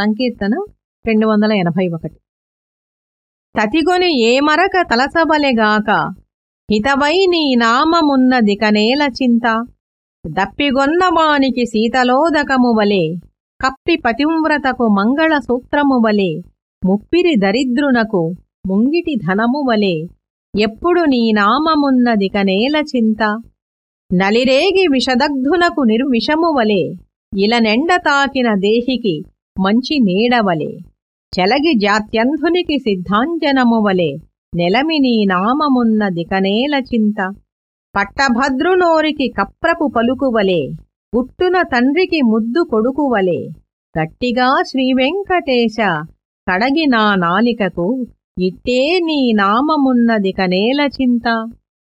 సంకీర్తన రెండు వందల ఎనభై ఒకటి. తతిగొని ఏమరక తలసబలెగాక హితవై నీ నామమున్నది కనేల చింత. దప్పిగొన్నవానికి శీతలోదకము వలె కప్పి పతివ్రతకు మంగళ సూత్రము వలె ముప్పిరి దరిద్రునకు ముంగిటి ధనము వలె ఎప్పుడు నీ నామమున్నది కనేల చింత. నలిరేగి విషదగ్ధునకు నిర్విషము వలె ఇలనెండ తాకిన దేహికి మంచి నీడవలే చెలగి జాత్యంధునికి సిద్ధాంజనమువలే నెలమి నీ నామమున్న దికనేల చింత. పట్టభద్రునోరికి కప్రపు పలుకువలే గుట్టున తండ్రికి ముద్దు కొడుకువలే గట్టిగా శ్రీవెంకటేశ కడగి నా నాలికకు ఇట్టే నీ నామమున్నది కనేల చింత.